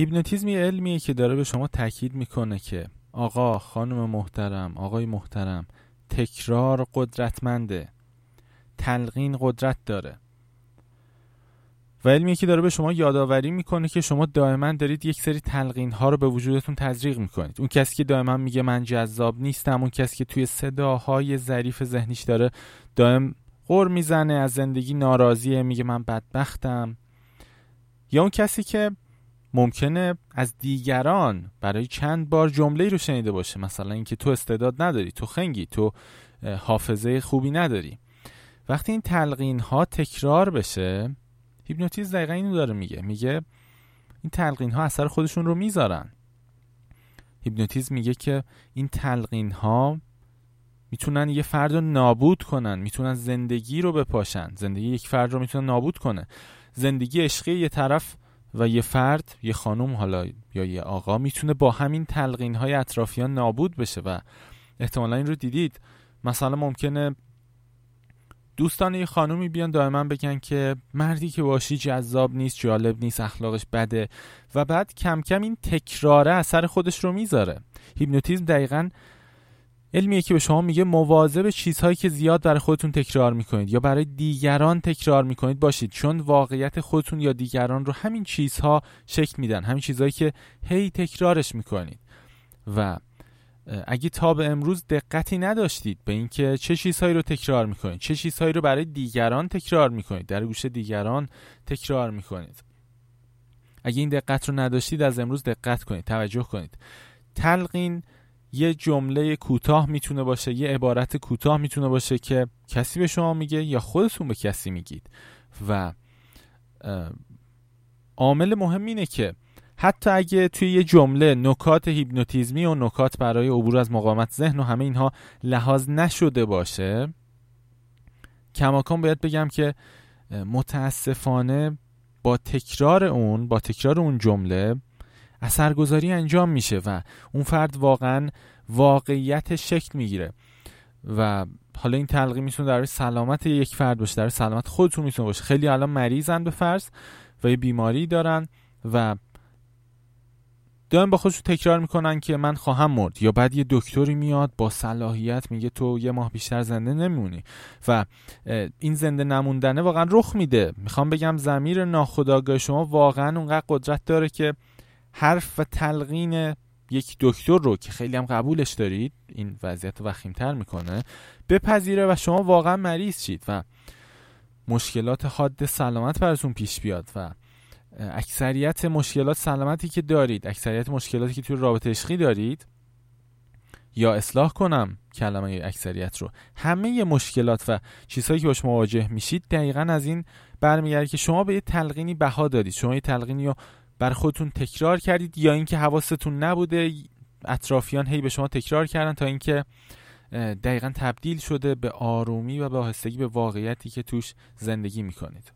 هیپنوتیزم یه علمیه که داره به شما تاکید می‌کنه که آقا خانم محترم آقای محترم تکرار قدرتمنده. تلقین قدرت داره. و علمیه که داره به شما یادآوری می‌کنه که شما دائما دارید یک سری تلقین ها رو به وجودتون تزریق می‌کنید. اون کسی که دائما میگه من جذاب نیستم اون کسی که توی صداهای ظریف ذهنیش داره دائم قر می‌زنه از زندگی ناراضیه میگه من بدبختم. یا اون کسی که ممکنه از دیگران برای چند بار جمله رو شنیده باشه. مثلا اینکه تو استعداد نداری تو خنگی تو حافظه خوبی نداری. وقتی این تلقین ها تکرار بشه هیپنوتیزم دقیقا اینو داره میگه. میگه این تلقین ها اثر خودشون رو می‌ذارن. هیپنوتیزم میگه که این تلقین ها می‌تونن یه فرد رو نابود کنن می‌تونن زندگی رو بپاشن. زندگی یک فرد رو می‌تونن نابود کنه. زندگی عشقی یه طرف و یه فرد یه خانم حالا یا یه آقا می‌تونه با همین تلقین های اطرافیان نابود بشه و احتمالا این رو دیدید. مثلا ممکنه دوستان یه خانومی بیان دائما بگن که مردی که باشی جذاب نیست جالب نیست اخلاقش بده و بعد کم کم این تکراره اثر خودش رو می‌ذاره. هیپنوتیزم دقیقا علمیه که به شما میگه مواظب چیزهایی که زیاد برای خودتون تکرار می‌کنید یا برای دیگران تکرار می‌کنید باشید. چون واقعیت خودتون یا دیگران رو همین چیزها شکل میدن. همین چیزهایی که هی تکرارش می‌کنید. و اگه تا به امروز دقتی نداشتید به اینکه چه چیزهایی رو تکرار می‌کنید چه چیزهایی رو برای دیگران تکرار می‌کنید در گوش دیگران تکرار می‌کنید. اگه این دقت رو نداشتید از امروز دقت کنید توجه کنید. تلقین یه جمله کوتاه می‌تونه باشه یه عبارت کوتاه می‌تونه باشه که کسی به شما میگه یا خودتون به کسی میگید. و عامل مهم اینه که حتی اگه توی یه جمله نکات هیپنوتیزمی و نکات برای عبور از مقاومت ذهن و همه اینها لحاظ نشده باشه کماکان باید بگم که متاسفانه با تکرار اون با تکرار اون جمله اثرگذاری انجام میشه و اون فرد واقعا واقعیت شکل می‌گیره. و حالا این تلقی می‌تونه در سلامت یک فرد باشه در سلامت خودتون می‌تونه باشه. خیلی الان مریضن به فرض و یه بیماری دارن و دائم با خودشون تکرار می‌کنن که من خواهم مرد. یا بعد یه دکتری میاد با صلاحیت میگه تو یه ماه بیشتر زنده نمیمونی و این زنده نموندنه واقعا رخ میده. می‌خوام بگم زمیر ناخودآگاه شما واقعا اونقدر قدرت داره که حرف و تلقین یک دکتر رو که خیلی هم قبولش دارید این وضعیت وخیمتر می‌کنه بپذیره و شما واقعا مریض شید و مشکلات حاد سلامت براتون پیش بیاد و اکثریت مشکلات سلامتی که دارید اکثریت مشکلاتی که توی رابطه عشقی دارید یا اصلاح کنم کلمه اکثریت رو. همه مشکلات و چیزهایی که باش مواجه میشید دقیقا از این برمیگرده که شما به یه تلقینی بها دادید. شما یه تلقینی رو بر خودتون تکرار کردید یا اینکه حواستون نبوده اطرافیان هی به شما تکرار کردن تا اینکه دقیقا تبدیل شده به آرومی و به آهستگی به واقعیتی که توش زندگی می‌کنید.